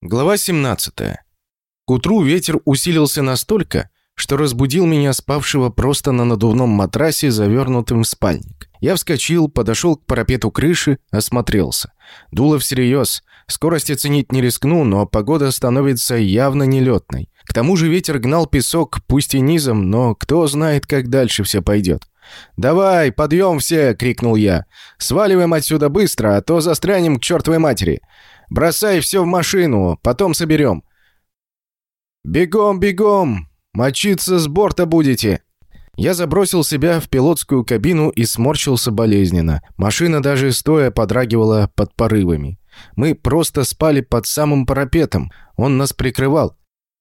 Глава 17. К утру ветер усилился настолько, что разбудил меня спавшего просто на надувном матрасе, завернутым в спальник. Я вскочил, подошел к парапету крыши, осмотрелся. Дуло всерьез. Скорость оценить не рискну, но погода становится явно нелетной. К тому же ветер гнал песок, пусть и низом, но кто знает, как дальше все пойдет. «Давай, подъем все!» — крикнул я. «Сваливаем отсюда быстро, а то застрянем к чертовой матери!» Бросай все в машину, потом соберем». «Бегом, бегом! Мочиться с борта будете!» Я забросил себя в пилотскую кабину и сморщился болезненно. Машина даже стоя подрагивала под порывами. Мы просто спали под самым парапетом. Он нас прикрывал.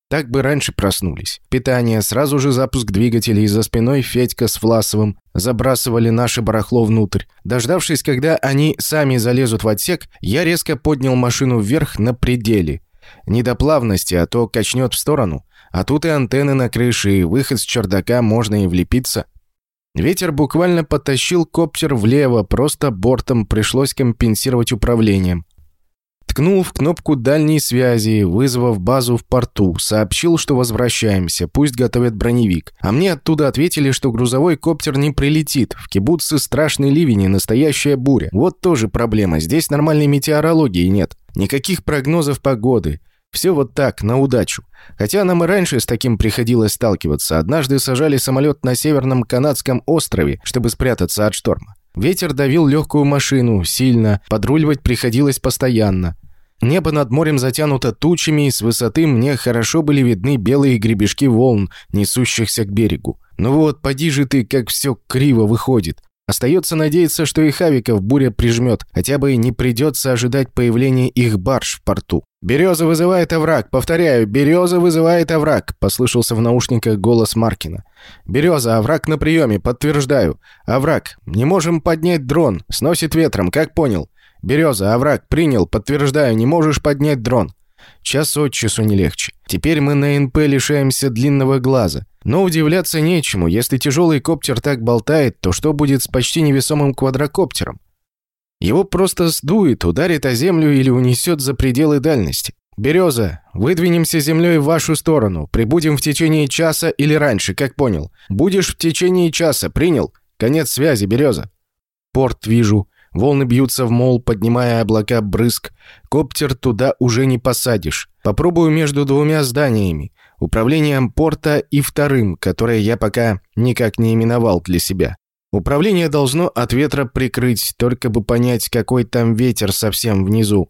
Так бы раньше проснулись. Питание, сразу же запуск двигателей, за спиной Федька с Власовым забрасывали наше барахло внутрь. Дождавшись, когда они сами залезут в отсек, я резко поднял машину вверх на пределе. Не до плавности, а то качнет в сторону. А тут и антенны на крыше, и выход с чердака можно и влепиться. Ветер буквально потащил коптер влево, просто бортом пришлось компенсировать управлением. Ткнул в кнопку дальней связи, вызвав базу в порту, сообщил, что возвращаемся, пусть готовят броневик. А мне оттуда ответили, что грузовой коптер не прилетит. В кибуце страшный ливень и настоящая буря. Вот тоже проблема, здесь нормальной метеорологии нет. Никаких прогнозов погоды. Все вот так, на удачу. Хотя нам и раньше с таким приходилось сталкиваться. Однажды сажали самолет на северном канадском острове, чтобы спрятаться от шторма. Ветер давил легкую машину, сильно, подруливать приходилось постоянно. Небо над морем затянуто тучами, и с высоты мне хорошо были видны белые гребешки волн, несущихся к берегу. Ну вот, поди же ты, как все криво выходит. Остается надеяться, что и Хавиков буря прижмет, хотя бы не придется ожидать появления их барж в порту. «Береза вызывает овраг! Повторяю, Береза вызывает овраг!» – послышался в наушниках голос Маркина. «Береза, овраг на приеме, подтверждаю. Овраг, не можем поднять дрон, сносит ветром, как понял. «Береза, овраг, принял, подтверждаю, не можешь поднять дрон». Час от часу не легче. Теперь мы на НП лишаемся длинного глаза. Но удивляться нечему. Если тяжелый коптер так болтает, то что будет с почти невесомым квадрокоптером? Его просто сдует, ударит о землю или унесет за пределы дальности. «Береза, выдвинемся землей в вашу сторону. Прибудем в течение часа или раньше, как понял. Будешь в течение часа, принял? Конец связи, Береза». «Порт вижу. Волны бьются в мол, поднимая облака брызг. Коптер туда уже не посадишь. Попробую между двумя зданиями. Управлением порта и вторым, которое я пока никак не именовал для себя. Управление должно от ветра прикрыть, только бы понять, какой там ветер совсем внизу.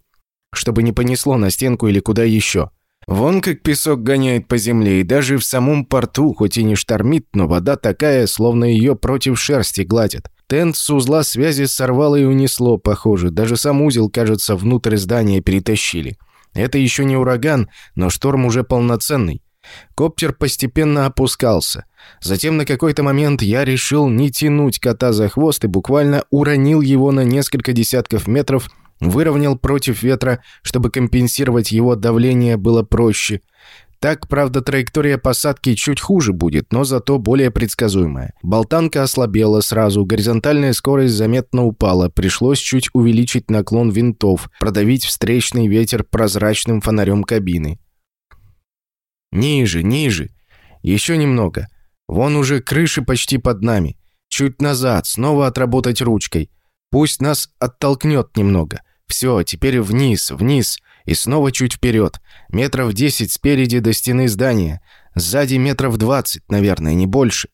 Чтобы не понесло на стенку или куда еще. Вон как песок гоняет по земле, и даже в самом порту, хоть и не штормит, но вода такая, словно ее против шерсти гладят. Тент с узла связи сорвало и унесло, похоже. Даже сам узел, кажется, внутрь здания перетащили. Это еще не ураган, но шторм уже полноценный. Коптер постепенно опускался. Затем на какой-то момент я решил не тянуть кота за хвост и буквально уронил его на несколько десятков метров, выровнял против ветра, чтобы компенсировать его давление было проще – так, правда, траектория посадки чуть хуже будет, но зато более предсказуемая. Болтанка ослабела сразу, горизонтальная скорость заметно упала, пришлось чуть увеличить наклон винтов, продавить встречный ветер прозрачным фонарем кабины. Ниже, ниже. Еще немного. Вон уже крыши почти под нами. Чуть назад, снова отработать ручкой. Пусть нас оттолкнет немного. Все, теперь вниз, вниз. И снова чуть вперед. Метров десять спереди до стены здания. Сзади метров двадцать, наверное, не больше.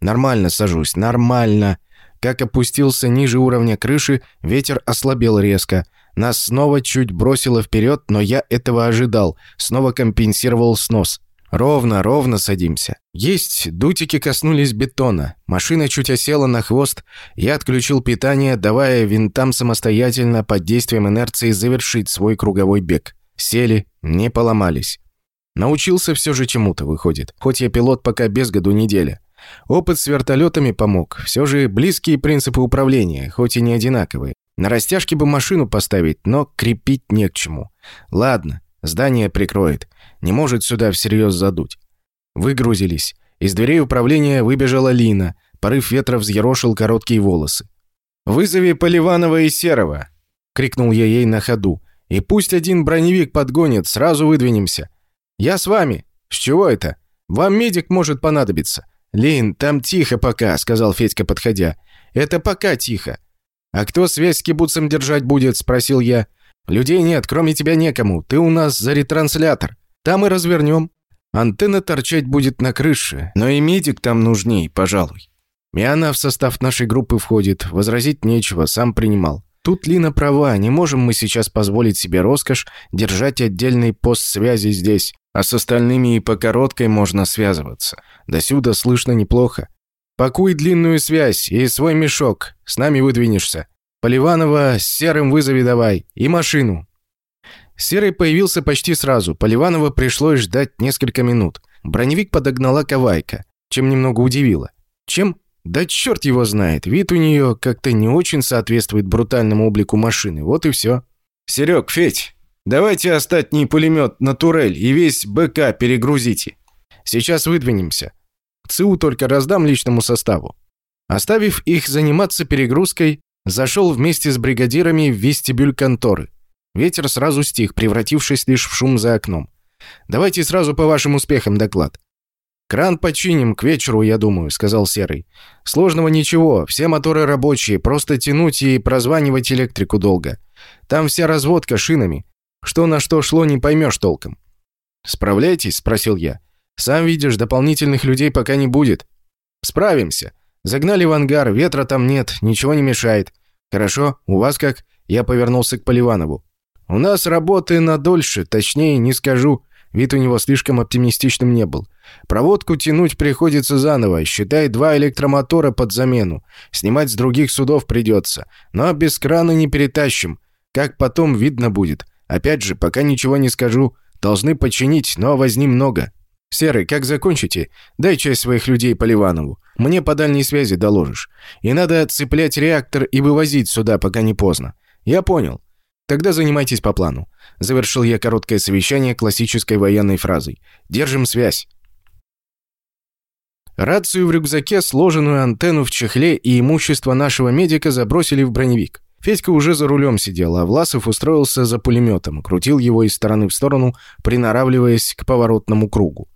Нормально сажусь, нормально. Как опустился ниже уровня крыши, ветер ослабел резко. Нас снова чуть бросило вперед, но я этого ожидал. Снова компенсировал снос. Ровно, ровно садимся. Есть, дутики коснулись бетона. Машина чуть осела на хвост. Я отключил питание, давая винтам самостоятельно под действием инерции завершить свой круговой бег. Сели, не поломались. Научился все же чему-то, выходит. Хоть я пилот пока без году неделя. Опыт с вертолетами помог. Все же близкие принципы управления, хоть и не одинаковые. На растяжке бы машину поставить, но крепить не к чему. Ладно, здание прикроет. Не может сюда всерьез задуть. Выгрузились. Из дверей управления выбежала Лина. Порыв ветра взъерошил короткие волосы. «Вызови Поливанова и Серого!» — крикнул я ей на ходу. И пусть один броневик подгонит, сразу выдвинемся. Я с вами. С чего это? Вам медик может понадобиться. Лин, там тихо пока, сказал Федька, подходя. Это пока тихо. А кто связь с кибуцем держать будет, спросил я. Людей нет, кроме тебя некому. Ты у нас за ретранслятор. Там и развернем. Антенна торчать будет на крыше, но и медик там нужней, пожалуй. И она в состав нашей группы входит, возразить нечего, сам принимал. Тут Лина права, не можем мы сейчас позволить себе роскошь держать отдельный пост связи здесь, а с остальными и по короткой можно связываться. До сюда слышно неплохо. Пакуй длинную связь и свой мешок, с нами выдвинешься. Поливанова Серым вызови давай, и машину. Серый появился почти сразу, Поливанова пришлось ждать несколько минут. Броневик подогнала Ковайка, чем немного удивила. Чем? Да черт его знает, вид у нее как-то не очень соответствует брутальному облику машины, вот и все. «Серег, Федь, давайте остатний пулемет на турель и весь БК перегрузите. Сейчас выдвинемся. ЦУ только раздам личному составу». Оставив их заниматься перегрузкой, зашел вместе с бригадирами в вестибюль конторы. Ветер сразу стих, превратившись лишь в шум за окном. «Давайте сразу по вашим успехам доклад. «Кран починим к вечеру, я думаю», — сказал Серый. «Сложного ничего, все моторы рабочие, просто тянуть и прозванивать электрику долго. Там вся разводка шинами. Что на что шло, не поймешь толком». «Справляйтесь?» — спросил я. «Сам видишь, дополнительных людей пока не будет». «Справимся. Загнали в ангар, ветра там нет, ничего не мешает. Хорошо, у вас как?» Я повернулся к Поливанову. «У нас работы на дольше, точнее, не скажу. Вид у него слишком оптимистичным не был. Проводку тянуть приходится заново, считай два электромотора под замену. Снимать с других судов придется. Но без крана не перетащим. Как потом видно будет. Опять же, пока ничего не скажу. Должны починить, но возни много. Серый, как закончите, дай часть своих людей по Ливанову. Мне по дальней связи доложишь. И надо цеплять реактор и вывозить сюда, пока не поздно. Я понял. Тогда занимайтесь по плану. Завершил я короткое совещание классической военной фразой. Держим связь. Рацию в рюкзаке, сложенную антенну в чехле и имущество нашего медика забросили в броневик. Федька уже за рулем сидел, а Власов устроился за пулеметом, крутил его из стороны в сторону, приноравливаясь к поворотному кругу.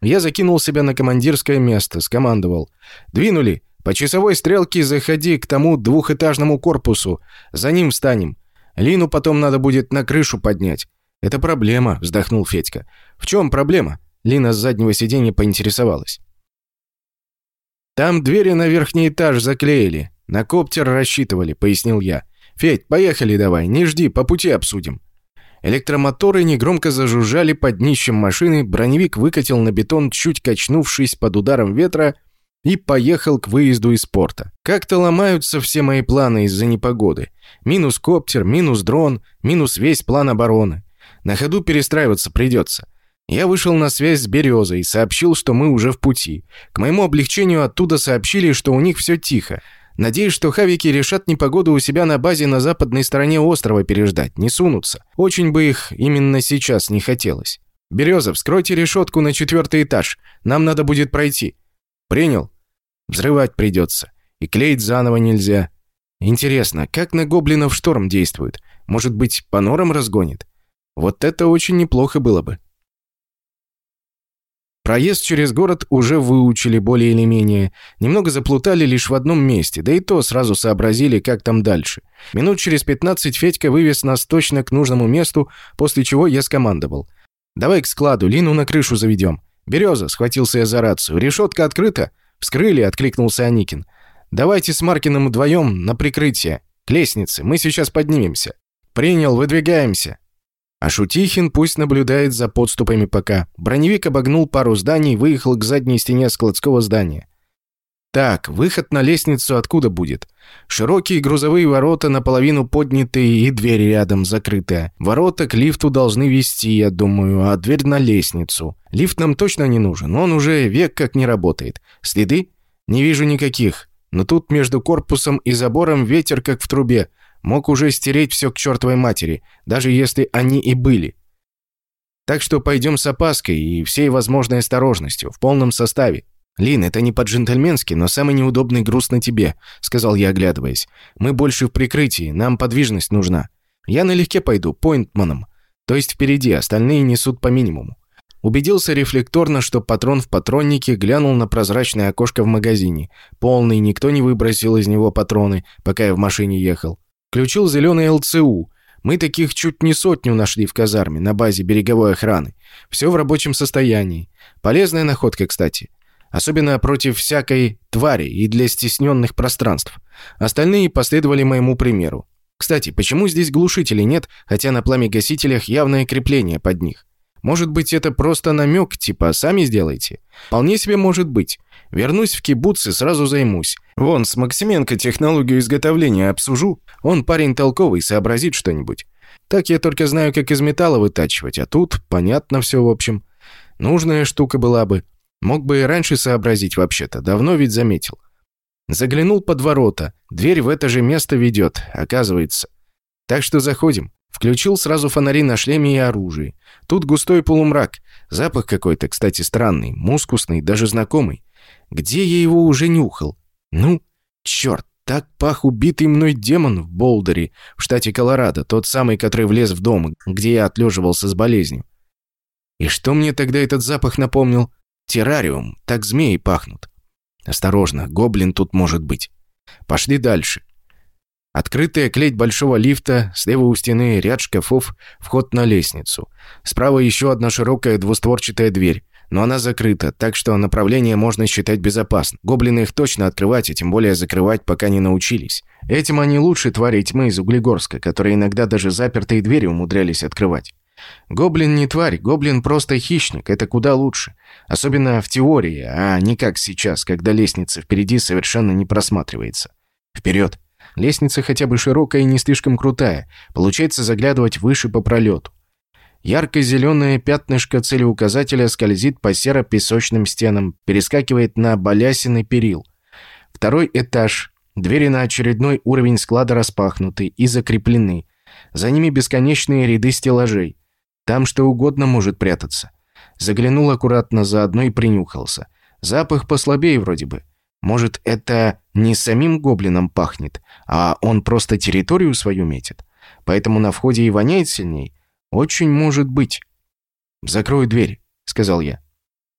Я закинул себя на командирское место, скомандовал. «Двинули! По часовой стрелке заходи к тому двухэтажному корпусу. За ним встанем. Лину потом надо будет на крышу поднять». «Это проблема», — вздохнул Федька. «В чем проблема?» Лина с заднего сиденья поинтересовалась. «Там двери на верхний этаж заклеили. На коптер рассчитывали», — пояснил я. «Федь, поехали давай, не жди, по пути обсудим». Электромоторы негромко зажужжали под днищем машины, броневик выкатил на бетон, чуть качнувшись под ударом ветра, и поехал к выезду из порта. Как-то ломаются все мои планы из-за непогоды. Минус коптер, минус дрон, минус весь план обороны. На ходу перестраиваться придется. Я вышел на связь с Березой и сообщил, что мы уже в пути. К моему облегчению оттуда сообщили, что у них все тихо. Надеюсь, что хавики решат непогоду у себя на базе на западной стороне острова переждать, не сунутся. Очень бы их именно сейчас не хотелось. «Береза, вскройте решетку на четвертый этаж. Нам надо будет пройти». «Принял?» «Взрывать придется. И клеить заново нельзя. Интересно, как на гоблинов шторм действует? Может быть, по норам разгонит? Вот это очень неплохо было бы». Проезд через город уже выучили более или менее. Немного заплутали лишь в одном месте, да и то сразу сообразили, как там дальше. Минут через 15 Федька вывез нас точно к нужному месту, после чего я скомандовал. «Давай к складу, Лину на крышу заведем». «Береза», — схватился я за рацию. «Решетка открыта?» «Вскрыли», — откликнулся Аникин. «Давайте с Маркиным вдвоем на прикрытие. К лестнице. Мы сейчас поднимемся». «Принял, выдвигаемся». А Шутихин пусть наблюдает за подступами пока. Броневик обогнул пару зданий и выехал к задней стене складского здания. Так, выход на лестницу откуда будет? Широкие грузовые ворота наполовину поднятые и дверь рядом закрытая. Ворота к лифту должны вести, я думаю, а дверь на лестницу. Лифт нам точно не нужен, он уже век как не работает. Следы? Не вижу никаких. Но тут между корпусом и забором ветер как в трубе мог уже стереть все к чертовой матери, даже если они и были. Так что пойдем с опаской и всей возможной осторожностью, в полном составе. «Лин, это не по-джентльменски, но самый неудобный груз на тебе», — сказал я, оглядываясь. «Мы больше в прикрытии, нам подвижность нужна». Я налегке пойду, поинтманом. То есть впереди, остальные несут по минимуму. Убедился рефлекторно, что патрон в патроннике, глянул на прозрачное окошко в магазине. Полный, никто не выбросил из него патроны, пока я в машине ехал. Включил зеленый ЛЦУ. Мы таких чуть не сотню нашли в казарме, на базе береговой охраны. Все в рабочем состоянии. Полезная находка, кстати. Особенно против всякой твари и для стесненных пространств. Остальные последовали моему примеру. Кстати, почему здесь глушителей нет, хотя на пламегасителях явное крепление под них? Может быть, это просто намек, типа «сами сделайте»? Вполне себе может быть. Вернусь в кибуц и сразу займусь. Вон, с Максименко технологию изготовления обсужу. Он парень толковый, сообразит что-нибудь. Так я только знаю, как из металла вытачивать, а тут понятно все в общем. Нужная штука была бы. Мог бы и раньше сообразить вообще-то, давно ведь заметил. Заглянул под ворота. Дверь в это же место ведет, оказывается. Так что заходим. Включил сразу фонари на шлеме и оружии. Тут густой полумрак. Запах какой-то, кстати, странный, мускусный, даже знакомый. Где я его уже нюхал? Ну, черт, так пах убитый мной демон в Болдере, в штате Колорадо, тот самый, который влез в дом, где я отлеживался с болезнью. И что мне тогда этот запах напомнил? Террариум, так змеи пахнут. Осторожно, гоблин тут может быть. Пошли дальше. Открытая клеть большого лифта, слева у стены ряд шкафов, вход на лестницу. Справа еще одна широкая двустворчатая дверь, но она закрыта, так что направление можно считать безопасным. Гоблины их точно открывать, и тем более закрывать, пока не научились. Этим они лучше твари тьмы из Углегорска, которые иногда даже запертые двери умудрялись открывать. Гоблин не тварь, гоблин просто хищник, это куда лучше. Особенно в теории, а не как сейчас, когда лестница впереди совершенно не просматривается. Вперед! Лестница хотя бы широкая и не слишком крутая, получается заглядывать выше по пролету. Ярко-зеленое пятнышко целеуказателя скользит по серо-песочным стенам, перескакивает на балясины перил. Второй этаж. Двери на очередной уровень склада распахнуты и закреплены. За ними бесконечные ряды стеллажей. Там что угодно может прятаться. Заглянул аккуратно заодно и принюхался. Запах послабее вроде бы. Может, это не самим гоблином пахнет, а он просто территорию свою метит? Поэтому на входе и воняет сильней? Очень может быть. «Закрою дверь», — сказал я.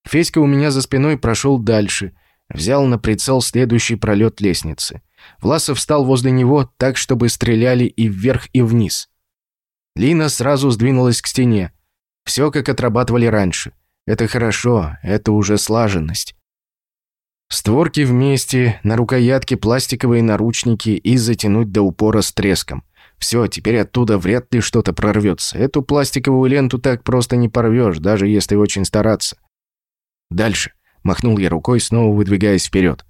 Федька у меня за спиной прошел дальше, взял на прицел следующий пролет лестницы. Власов встал возле него так, чтобы стреляли и вверх, и вниз. Лина сразу сдвинулась к стене. Все, как отрабатывали раньше. Это хорошо, это уже слаженность. Створки вместе, на рукоятке пластиковые наручники и затянуть до упора с треском. Все, теперь оттуда вряд ли что-то прорвется. Эту пластиковую ленту так просто не порвешь, даже если очень стараться. Дальше. Махнул я рукой, снова выдвигаясь вперед.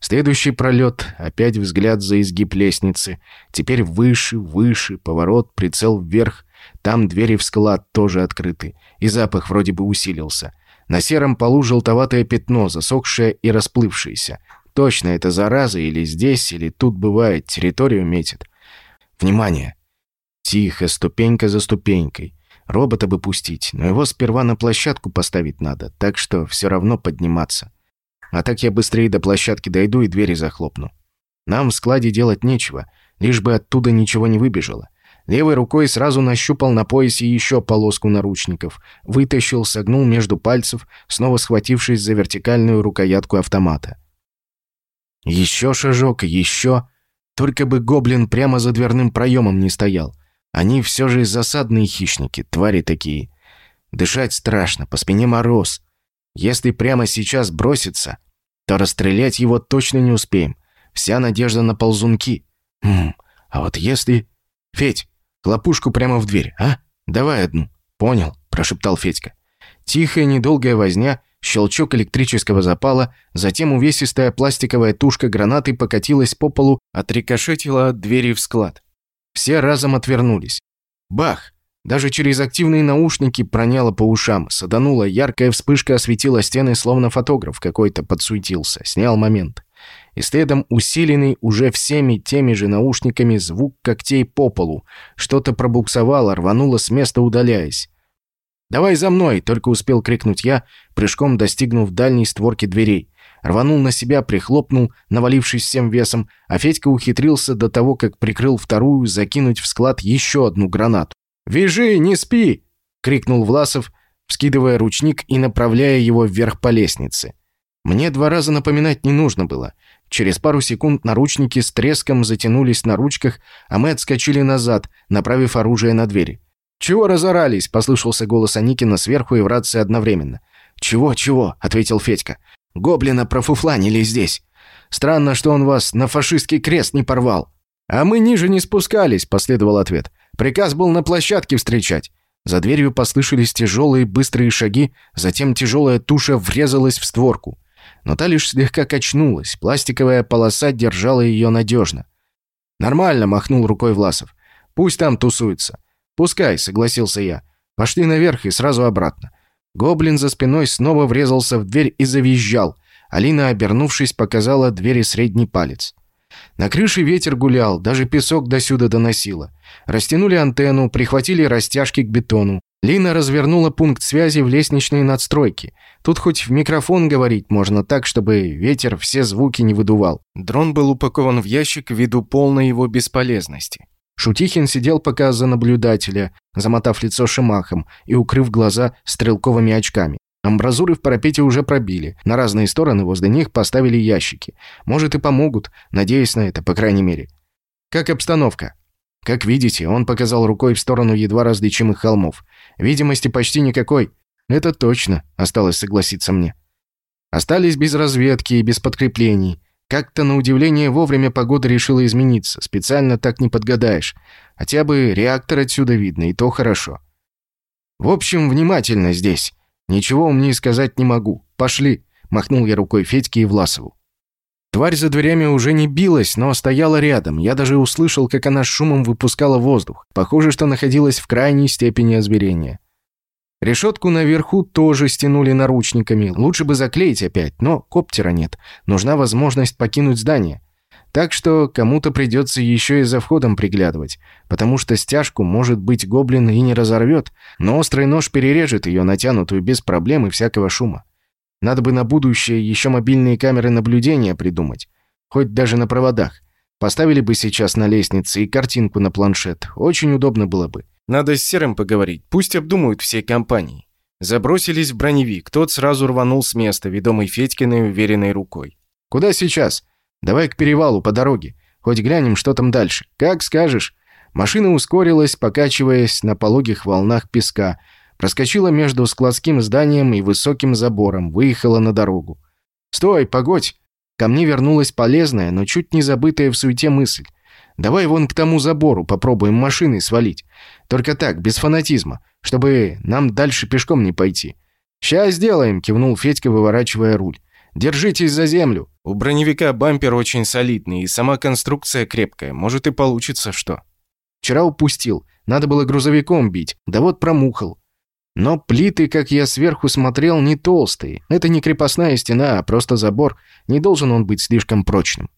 Следующий пролет, опять взгляд за изгиб лестницы. Теперь выше, выше, поворот, прицел вверх. Там двери в склад тоже открыты. И запах вроде бы усилился. На сером полу желтоватое пятно, засохшее и расплывшееся. Точно это зараза или здесь, или тут бывает, территорию метит. Внимание! Тихо, ступенька за ступенькой. Робота бы пустить, но его сперва на площадку поставить надо, так что все равно подниматься. А так я быстрее до площадки дойду и двери захлопну. Нам в складе делать нечего, лишь бы оттуда ничего не выбежало. Левой рукой сразу нащупал на поясе еще полоску наручников, вытащил, согнул между пальцев, снова схватившись за вертикальную рукоятку автомата. Еще шажок, еще... Только бы гоблин прямо за дверным проемом не стоял. Они все же засадные хищники, твари такие. Дышать страшно, по спине мороз. Если прямо сейчас бросится, то расстрелять его точно не успеем. Вся надежда на ползунки. Хм, а вот если... Федь, хлопушку прямо в дверь, а? Давай одну. Понял, прошептал Федька. Тихая недолгая возня, щелчок электрического запала, затем увесистая пластиковая тушка гранаты покатилась по полу, отрикошетила от двери в склад. Все разом отвернулись. Бах! Даже через активные наушники проняло по ушам, саданула, яркая вспышка осветила стены, словно фотограф какой-то подсуетился, снял момент. И следом усиленный уже всеми теми же наушниками звук когтей по полу. Что-то пробуксовало, рвануло с места, удаляясь. «Давай за мной!» — только успел крикнуть я, прыжком достигнув дальней створки дверей. Рванул на себя, прихлопнул, навалившись всем весом, а Федька ухитрился до того, как прикрыл вторую, закинуть в склад еще одну гранату. «Вяжи, не спи!» — крикнул Власов, вскидывая ручник и направляя его вверх по лестнице. Мне два раза напоминать не нужно было. Через пару секунд наручники с треском затянулись на ручках, а мы отскочили назад, направив оружие на двери. «Чего разорались?» — послышался голос Аникина сверху и в рации одновременно. «Чего, чего?» — ответил Федька. «Гоблина профуфланили здесь. Странно, что он вас на фашистский крест не порвал». «А мы ниже не спускались», — последовал ответ. «Приказ был на площадке встречать». За дверью послышались тяжелые быстрые шаги, затем тяжелая туша врезалась в створку. Но та лишь слегка качнулась, пластиковая полоса держала ее надежно. «Нормально», — махнул рукой Власов. «Пусть там тусуется». «Пускай», — согласился я. «Пошли наверх и сразу обратно». Гоблин за спиной снова врезался в дверь и завизжал. Алина, обернувшись, показала двери средний палец. На крыше ветер гулял, даже песок досюда доносило. Растянули антенну, прихватили растяжки к бетону. Лина развернула пункт связи в лестничной надстройке. Тут хоть в микрофон говорить можно так, чтобы ветер все звуки не выдувал. Дрон был упакован в ящик ввиду полной его бесполезности. Шутихин сидел пока за наблюдателя, замотав лицо шимахом и укрыв глаза стрелковыми очками. Амбразуры в парапете уже пробили. На разные стороны возле них поставили ящики. Может и помогут, надеясь на это, по крайней мере. Как обстановка? Как видите, он показал рукой в сторону едва различимых холмов. Видимости почти никакой. Это точно, осталось согласиться мне. Остались без разведки и без подкреплений. Как-то на удивление вовремя погода решила измениться. Специально так не подгадаешь. Хотя бы реактор отсюда видно, и то хорошо. В общем, внимательно здесь. Ничего умнее сказать не могу. Пошли, махнул я рукой Федьке и Власову. Тварь за дверями уже не билась, но стояла рядом. Я даже услышал, как она шумом выпускала воздух. Похоже, что находилась в крайней степени озверения. Решетку наверху тоже стянули наручниками. Лучше бы заклеить опять, но коптера нет. Нужна возможность покинуть здание. Так что кому-то придется еще и за входом приглядывать, потому что стяжку, может быть, гоблин и не разорвет, но острый нож перережет ее, натянутую без проблем и всякого шума. Надо бы на будущее еще мобильные камеры наблюдения придумать. Хоть даже на проводах. Поставили бы сейчас на лестнице и картинку на планшет. Очень удобно было бы. Надо с Серым поговорить. Пусть обдумают все компании. Забросились в броневик. Тот сразу рванул с места, ведомый Федькиной уверенной рукой. «Куда сейчас? Давай к перевалу по дороге. Хоть глянем, что там дальше. Как скажешь». Машина ускорилась, покачиваясь на пологих волнах песка, Проскочила между складским зданием и высоким забором, выехала на дорогу. «Стой, погодь!» Ко мне вернулась полезная, но чуть не забытая в суете мысль. «Давай вон к тому забору попробуем машиной свалить. Только так, без фанатизма, чтобы нам дальше пешком не пойти». «Сейчас сделаем!» — кивнул Федька, выворачивая руль. «Держитесь за землю!» У броневика бампер очень солидный, и сама конструкция крепкая. Может и получится что. Вчера упустил. Надо было грузовиком бить. Да вот промухал. Но плиты, как я сверху смотрел, не толстые. Это не крепостная стена, а просто забор. Не должен он быть слишком прочным.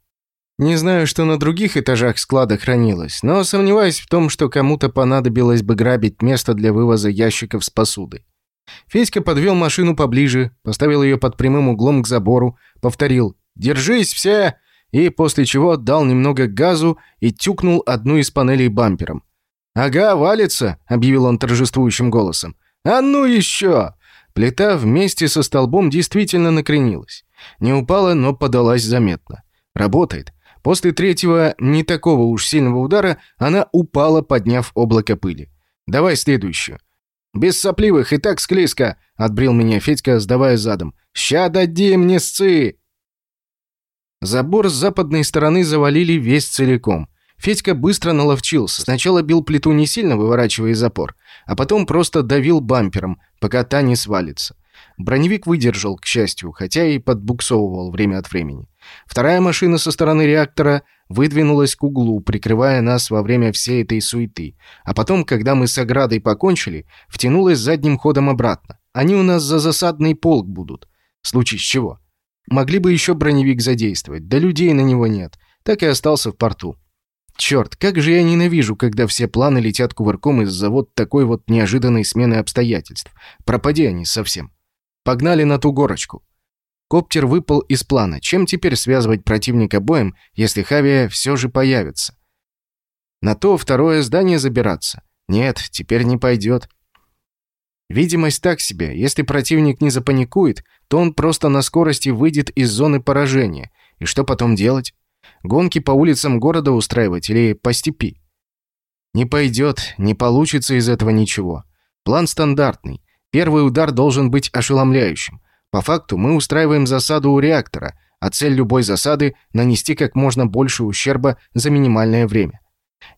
Не знаю, что на других этажах склада хранилось, но сомневаюсь в том, что кому-то понадобилось бы грабить место для вывоза ящиков с посудой. Федька подвел машину поближе, поставил ее под прямым углом к забору, повторил «Держись, все!» и после чего дал немного газу и тюкнул одну из панелей бампером. «Ага, валится!» — объявил он торжествующим голосом. «А ну еще!» Плита вместе со столбом действительно накренилась. Не упала, но подалась заметно. Работает. После третьего, не такого уж сильного удара, она упала, подняв облако пыли. «Давай следующую». «Без сопливых и так склизко», — отбрил меня Федька, сдавая задом. «Ща дадим, не сцы!» Забор с западной стороны завалили весь целиком. Федька быстро наловчился. Сначала бил плиту не сильно, выворачивая запор, а потом просто давил бампером, пока та не свалится. Броневик выдержал, к счастью, хотя и подбуксовывал время от времени. Вторая машина со стороны реактора выдвинулась к углу, прикрывая нас во время всей этой суеты. А потом, когда мы с оградой покончили, втянулась задним ходом обратно. Они у нас за засадный полк будут. В случае с чего. Могли бы еще броневик задействовать, да людей на него нет. Так и остался в порту. Черт, как же я ненавижу, когда все планы летят кувырком из-за вот такой вот неожиданной смены обстоятельств. Пропади они совсем. Погнали на ту горочку. Коптер выпал из плана. Чем теперь связывать противника боем, если Хавия все же появится? На то второе здание забираться? Нет, теперь не пойдет. Видимость так себе. Если противник не запаникует, то он просто на скорости выйдет из зоны поражения. И что потом делать? Гонки по улицам города устраивать или по степи? Не пойдет, не получится из этого ничего. План стандартный. Первый удар должен быть ошеломляющим. По факту мы устраиваем засаду у реактора, а цель любой засады – нанести как можно больше ущерба за минимальное время.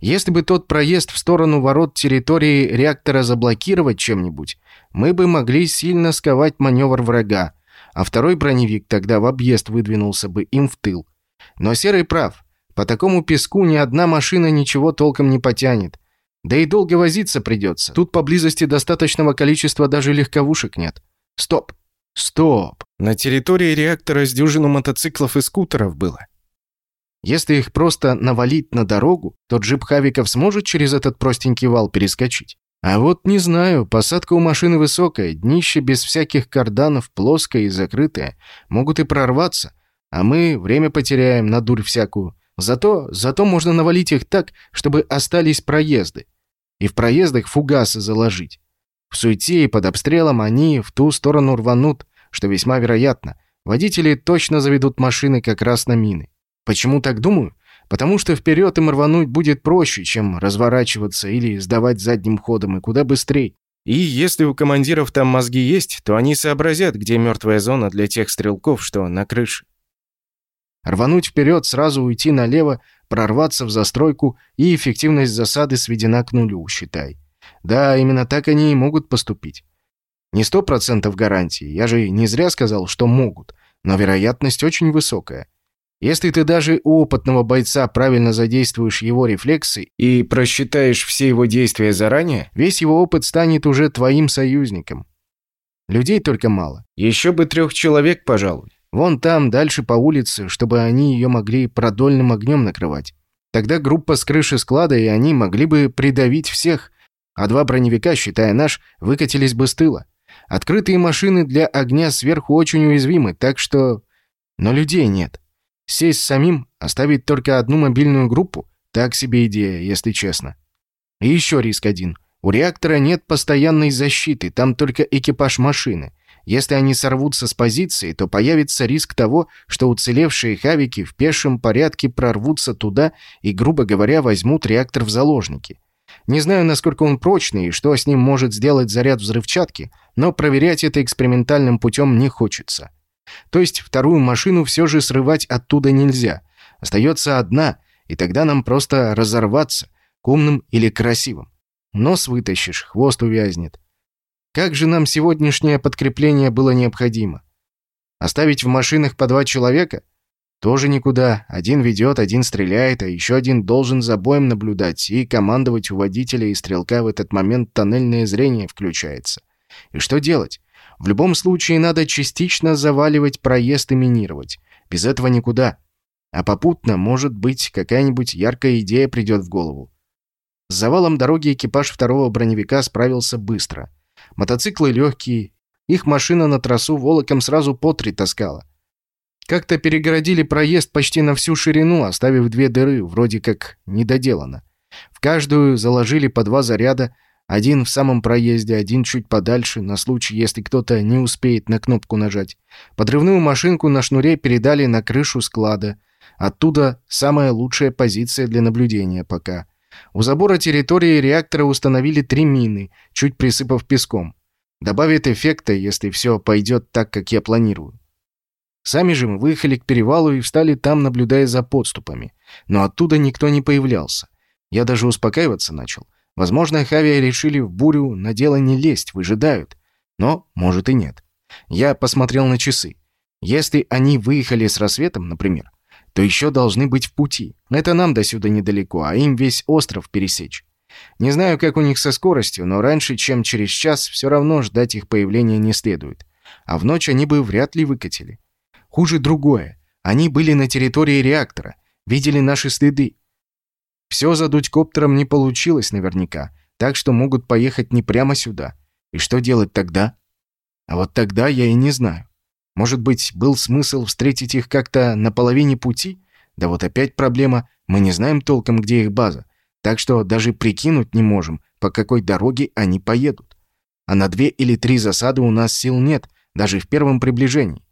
Если бы тот проезд в сторону ворот территории реактора заблокировать чем-нибудь, мы бы могли сильно сковать маневр врага, а второй броневик тогда в объезд выдвинулся бы им в тыл. Но Серый прав. По такому песку ни одна машина ничего толком не потянет. Да и долго возиться придется. Тут поблизости достаточного количества даже легковушек нет. Стоп! Стоп! На территории реактора с дюжину мотоциклов и скутеров было. Если их просто навалить на дорогу, то джип Хавиков сможет через этот простенький вал перескочить. А вот не знаю, посадка у машины высокая, днище без всяких карданов, плоское и закрытое. Могут и прорваться, а мы время потеряем на дурь всякую. Зато, зато можно навалить их так, чтобы остались проезды. И в проездах фугасы заложить. В суете и под обстрелом они в ту сторону рванут, что весьма вероятно. Водители точно заведут машины как раз на мины. Почему так думаю? Потому что вперед им рвануть будет проще, чем разворачиваться или сдавать задним ходом, и куда быстрее. И если у командиров там мозги есть, то они сообразят, где мертвая зона для тех стрелков, что на крыше. Рвануть вперед, сразу уйти налево, прорваться в застройку, и эффективность засады сведена к нулю, считай. Да, именно так они и могут поступить. Не сто процентов гарантии, я же не зря сказал, что могут, но вероятность очень высокая. Если ты даже у опытного бойца правильно задействуешь его рефлексы и просчитаешь все его действия заранее, весь его опыт станет уже твоим союзником. Людей только мало. Еще бы трех человек, пожалуй. Вон там, дальше по улице, чтобы они ее могли продольным огнем накрывать. Тогда группа с крыши склада, и они могли бы придавить всех, а два броневика, считая наш, выкатились бы с тыла. Открытые машины для огня сверху очень уязвимы, так что... Но людей нет. Сесть самим, оставить только одну мобильную группу — так себе идея, если честно. И еще риск один. У реактора нет постоянной защиты, там только экипаж машины. Если они сорвутся с позиции, то появится риск того, что уцелевшие хавики в пешем порядке прорвутся туда и, грубо говоря, возьмут реактор в заложники. Не знаю, насколько он прочный и что с ним может сделать заряд взрывчатки, но проверять это экспериментальным путем не хочется. То есть вторую машину все же срывать оттуда нельзя. Остается одна, и тогда нам просто разорваться, к умным или красивым. Нос вытащишь, хвост увязнет. Как же нам сегодняшнее подкрепление было необходимо? Оставить в машинах по два человека? Тоже никуда. Один ведет, один стреляет, а еще один должен за боем наблюдать и командовать у водителя и стрелка в этот момент тоннельное зрение включается. И что делать? В любом случае надо частично заваливать проезд и минировать. Без этого никуда. А попутно, может быть, какая-нибудь яркая идея придет в голову. С завалом дороги экипаж второго броневика справился быстро. Мотоциклы легкие, их машина на трассу волоком сразу по три таскала. Как-то перегородили проезд почти на всю ширину, оставив две дыры, вроде как недоделано. В каждую заложили по два заряда, один в самом проезде, один чуть подальше, на случай, если кто-то не успеет на кнопку нажать. Подрывную машинку на шнуре передали на крышу склада. Оттуда самая лучшая позиция для наблюдения пока. У забора территории реактора установили три мины, чуть присыпав песком. Добавит эффекта, если все пойдет так, как я планирую. Сами же мы выехали к перевалу и встали там, наблюдая за подступами. Но оттуда никто не появлялся. Я даже успокаиваться начал. Возможно, Хавия решили в бурю на дело не лезть, выжидают. Но, может и нет. Я посмотрел на часы. Если они выехали с рассветом, например, то еще должны быть в пути. Это нам до сюда недалеко, а им весь остров пересечь. Не знаю, как у них со скоростью, но раньше, чем через час, все равно ждать их появления не следует. А в ночь они бы вряд ли выкатили. Хуже другое. Они были на территории реактора, видели наши следы. Все задуть коптером не получилось наверняка, так что могут поехать не прямо сюда. И что делать тогда? А вот тогда я и не знаю. Может быть, был смысл встретить их как-то на половине пути? Да вот опять проблема, мы не знаем толком, где их база. Так что даже прикинуть не можем, по какой дороге они поедут. А на две или три засады у нас сил нет, даже в первом приближении.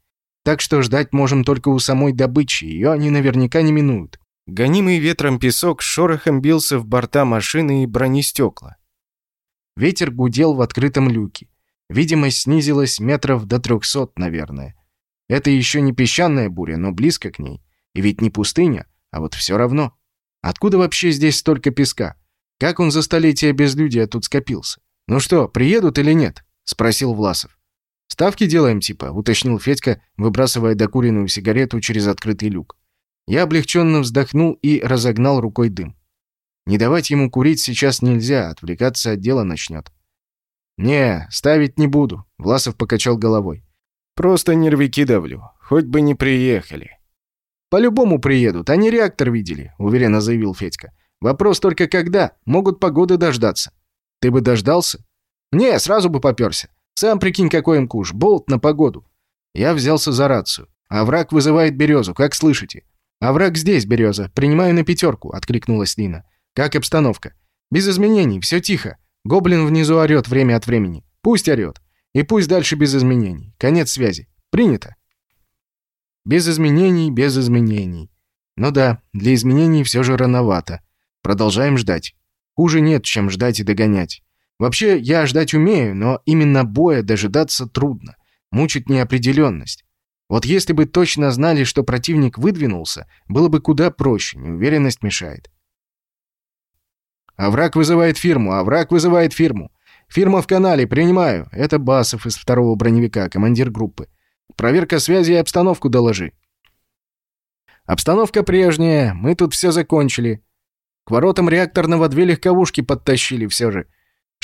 Так что ждать можем только у самой добычи, ее они наверняка не минуют. Гонимый ветром песок шорохом бился в борта машины и бронестекла. Ветер гудел в открытом люке. Видимость снизилась метров до трехсот, наверное. Это еще не песчаная буря, но близко к ней. И ведь не пустыня, а вот все равно. Откуда вообще здесь столько песка? Как он за столетия безлюдия тут скопился? «Ну что, приедут или нет?» — спросил Власов. «Ставки делаем типа», — уточнил Федька, выбрасывая докуренную сигарету через открытый люк. Я облегченно вздохнул и разогнал рукой дым. Не давать ему курить сейчас нельзя, отвлекаться от дела начнет. «Не, ставить не буду», — Власов покачал головой. «Просто нервики давлю, хоть бы не приехали». «По-любому приедут, они реактор видели», — уверенно заявил Федька. «Вопрос только когда, могут погоды дождаться». «Ты бы дождался?» «Не, сразу бы попёрся. Сам прикинь, какой им куш, болт на погоду». Я взялся за рацию. «А враг вызывает березу, как слышите?» «А враг здесь, береза. Принимаю на пятерку», — откликнулась Нина. «Как обстановка?» «Без изменений, все тихо. Гоблин внизу орёт время от времени. Пусть орёт. И пусть дальше без изменений. Конец связи. Принято». Без изменений, без изменений. Ну да, для изменений все же рановато. Продолжаем ждать. Хуже нет, чем ждать и догонять. Вообще, я ждать умею, но именно боя дожидаться трудно. Мучит неопределенность. Вот если бы точно знали, что противник выдвинулся, было бы куда проще, неуверенность мешает. А враг вызывает фирму, а враг вызывает фирму. Фирма в канале, принимаю. Это Басов из второго броневика, командир группы. Проверка связи и обстановку доложи. Обстановка прежняя, мы тут все закончили. К воротам реакторного две легковушки подтащили все же,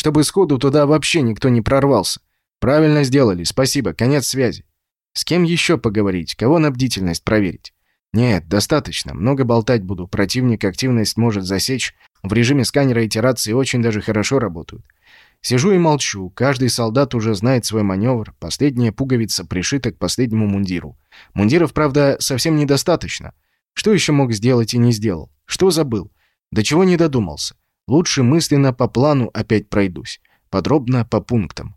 чтобы сходу туда вообще никто не прорвался. Правильно сделали, спасибо, конец связи. С кем еще поговорить? Кого на бдительность проверить? Нет, достаточно. Много болтать буду. Противник активность может засечь. В режиме сканера эти рации очень даже хорошо работают. Сижу и молчу. Каждый солдат уже знает свой маневр. Последняя пуговица пришита к последнему мундиру. Мундиров, правда, совсем недостаточно. Что еще мог сделать и не сделал? Что забыл? До чего не додумался? Лучше мысленно по плану опять пройдусь. Подробно по пунктам.